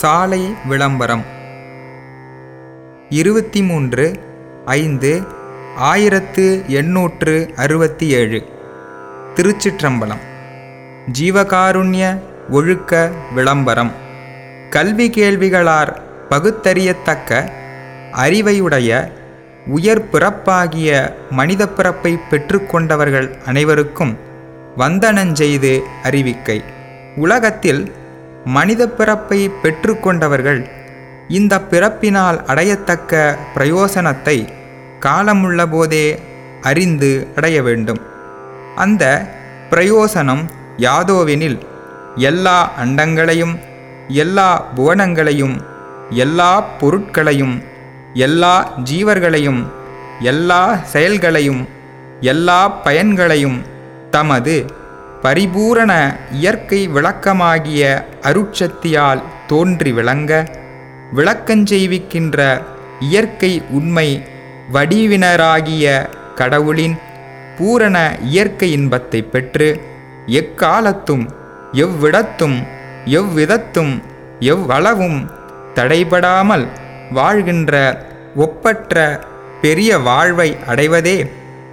சாலை விளம்பரம். இருபத்தி மூன்று ஐந்து ஆயிரத்து எண்ணூற்று அறுபத்தி ஏழு திருச்சிற்றம்பலம். ஜீவகாருண்ய ஒழுக்க விளம்பரம். கல்வி கேள்விகளார் பகுத்தறியத்தக்க அறிவையுடைய உயர் பிறப்பாகிய மனித பிறப்பை பெற்றுக்கொண்டவர்கள் அனைவருக்கும் வந்தனஞ்செய்து அறிவிக்கை. உலகத்தில் மனித பிறப்பை பெற்றுக்கொண்டவர்கள் இந்த பிறப்பினால் அடையத்தக்க பிரயோசனத்தை காலமுள்ள போதே அறிந்து அடைய வேண்டும். அந்த பிரயோசனம் யாதோவெனில் எல்லா அண்டங்களையும் எல்லா புவனங்களையும் எல்லா பொருட்களையும் எல்லா ஜீவர்களையும் எல்லா செயல்களையும் எல்லா பயன்களையும் தமது பரிபூரண இயற்கை விளக்கமாகிய அருட்சத்தியால் தோன்றி விளங்க விளக்கஞ்செய்விக்கின்ற இயற்கை உண்மை வடிவினராகிய கடவுளின் பூரண இயற்கை இன்பத்தை பெற்று எக்காலத்தும் எவ்விடத்தும் எவ்விதத்தும் எவ்வளவும் தடைபடாமல் வாழ்கின்ற ஒப்பற்ற பெரிய வாழ்வை அடைவதே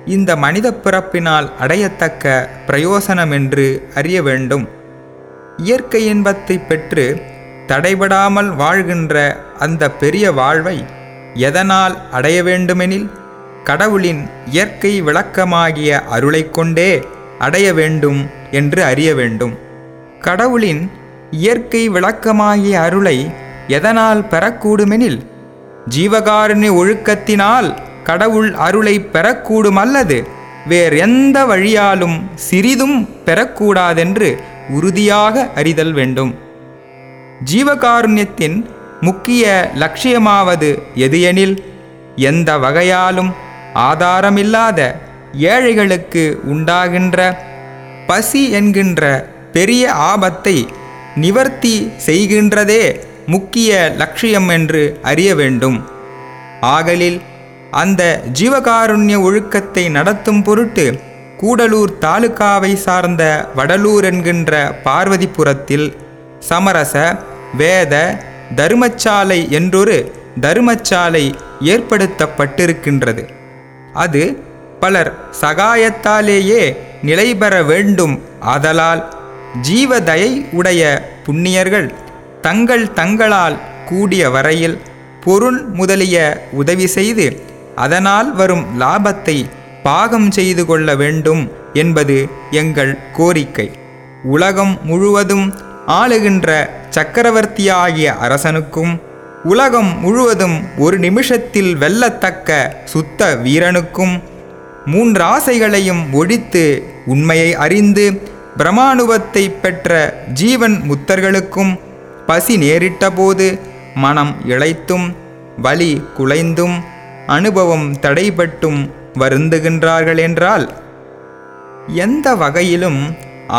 இந்த மனித பிறப்பினால் அடையத்தக்க பிரயோசனமென்று அறிய வேண்டும். இயற்கை இன்பத்தை பெற்று தடைபடாமல் வாழ்கின்ற அந்த பெரிய வாழ்வை எதனால் அடைய வேண்டுமெனில் கடவுளின் இயற்கை விளக்கமாகிய அருளை கொண்டே அடைய வேண்டும் என்று அறிய வேண்டும். கடவுளின் இயற்கை விளக்கமாகிய அருளை எதனால் பெறக்கூடுமெனில் ஜீவகாருண்ய ஒழுக்கத்தினால் கடவுள் அருளை பெறக்கூடுமல்லது. வேறெந்த வழியாலும் சிறிதும் பெறக்கூடாதென்று உறுதியாக அறிதல் வேண்டும். ஜீவகாருண்யத்தின் முக்கிய லட்சியமாவது எது எனில் எந்த வகையாலும் ஆதாரமில்லாத ஏழைகளுக்கு உண்டாகின்ற பசி என்கின்ற பெரிய ஆபத்தை நிவர்த்தி செய்கின்றதே முக்கிய லட்சியம் என்று அறிய வேண்டும். ஆகலில் அந்த ஜீவகாருண்ய ஒழுக்கத்தை நடத்தும் பொருட்டு கூடலூர் தாலுகாவை சார்ந்த வடலூர் என்கின்ற பார்வதிபுரத்தில் சமரச வேத தருமச்சாலை என்றொரு தருமச்சாலை ஏற்படுத்தப்பட்டிருக்கின்றது. அது பலர் சகாயத்தாலேயே நிலைபெற வேண்டும். ஆதலால் ஜீவதயை உடைய புண்ணியர்கள் தங்கள் தங்களால் கூடிய வரையில் பொருள் முதலிய உதவி செய்து அதனால் வரும் லாபத்தை பாகம் செய்து கொள்ள வேண்டும் என்பது எங்கள் கோரிக்கை. உலகம் முழுவதும் ஆளுகின்ற சக்கரவர்த்தியாகிய அரசனுக்கும் உலகம் முழுவதும் ஒரு நிமிஷத்தில் வெல்லத்தக்க சுத்த வீரனுக்கும் மூன்றாசைகளையும் ஒழித்து உண்மையை அறிந்து பிரமானுபத்தை பெற்ற ஜீவன் முத்தர்களுக்கும் பசி நேரிட்டபோது மனம் இழைத்தும் வலி குலைந்தும் அனுபவம் தடைபட்டும் வருந்துகின்றார்கள் என்றால் எந்த வகையிலும்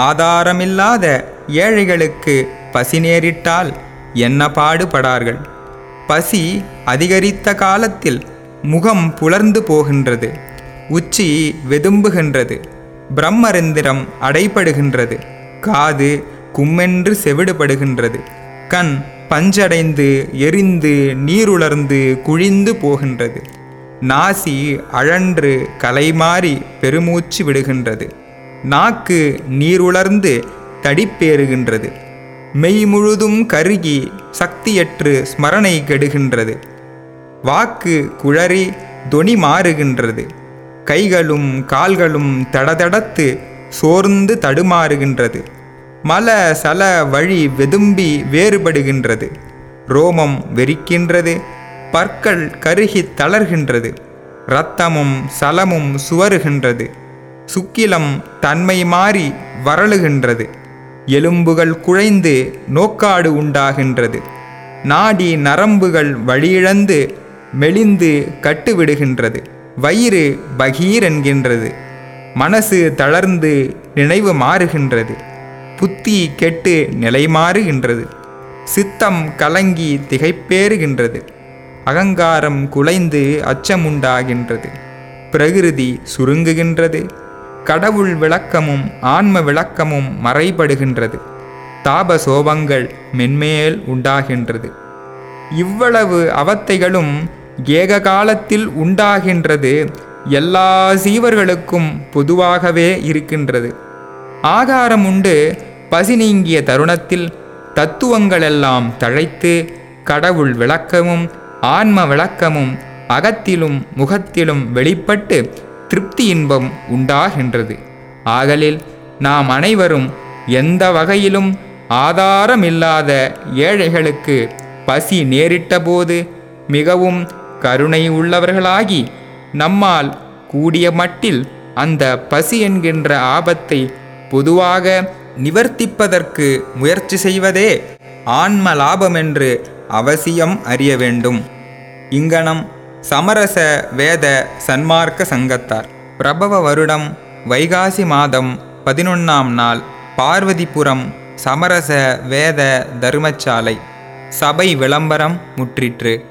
ஆதாரமில்லாத ஏழைகளுக்கு பசி நேரிட்டால் என்ன பாடுபடார்கள் பசி அதிகரித்த காலத்தில் முகம் புலர்ந்து போகின்றது உச்சி வெதும்புகின்றது பிரம்மரந்திரம் அடைபடுகின்றது காது கும்மென்று செவிடுபடுகின்றது கண் பஞ்சடைந்து எரிந்து நீருலர்ந்து குழிந்து போகின்றது. நாசி அழன்று கலைமாறி பெருமூச்சு விடுகின்றது. நாக்கு நீருலர்ந்து தடிப்பேறுகின்றது. மெய் முழுதும் கருகி சக்தியற்று ஸ்மரணை கெடுகின்றது. வாக்கு குழறி தொனி மாறுகின்றது. கைகளும் கால்களும் தடதடத்து சோர்ந்து தடுமாறுகின்றது. மல சல வழி வெதும்பி வேறுபடுகின்றது. ரோமம் வெறிக்கின்றது. பற்கள் கருகி தளர்கின்றது. இரத்தமும் சலமும் சுவருகின்றது. சுக்கிலம் தன்மை மாறி வரழுகின்றது எலும்புகள் குழைந்து நோக்காடு உண்டாகின்றது. நாடி நரம்புகள் வழியிழந்து மெலிந்து கட்டுவிடுகின்றது. வயிறு பகீர் என்கின்றது மனசு தளர்ந்து நினைவு மாறுகின்றது. புத்தி கெட்டு நிலைமாறுகின்றது. சித்தம் கலங்கி திகைப்பேறுகின்றது. அகங்காரம் குலைந்து அச்சமுண்டாகின்றது. பிரகிருதி சுருங்குகின்றது. கடவுள் விளக்கமும் ஆன்ம விளக்கமும் மறைபடுகின்றது. தாபசோபங்கள் மென்மேல் உண்டாகின்றது. இவ்வளவு அவத்தைகளும் ஏக காலத்தில் உண்டாகின்றது எல்லா சீவர்களுக்கும் பொதுவாகவே இருக்கின்றது. ஆகாரம் உண்டு பசி நீங்கிய தருணத்தில் தத்துவங்களெல்லாம் தழைத்து கடவுள் விளக்கமும் ஆன்ம விளக்கமும் அகத்திலும் முகத்திலும் வெளிப்பட்டு திருப்தி இன்பம் உண்டாகின்றது. ஆகலில் நாம் அனைவரும் எந்த வகையிலும் ஆதாரமில்லாத ஏழைகளுக்கு பசி நேரிட்டபோது மிகவும் கருணை உள்ளவர்களாகி நம்மால் கூடிய மட்டில் அந்த பசி என்கின்ற ஆபத்தை பொதுவாக நிவர்த்திப்பதற்கு முயற்சி செய்வதே ஆன்ம லாபமென்று அவசியம் அறிய வேண்டும். இங்கனம் சமரச வேத சன்மார்க்க சங்கத்தார். பிரபவ வருடம் வைகாசி மாதம் பதினொன்னாம் நாள் பார்வதிபுரம் சமரச வேத தர்மசாலை. சபை விளம்பரம் முற்றிற்று.